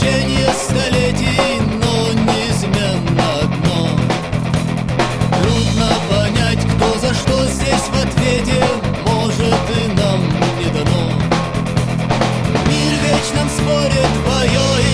течение столетий, но неизменно одно. Трудно понять, кто за что здесь в ответе Может и нам не дано. Мир вечном споре твоем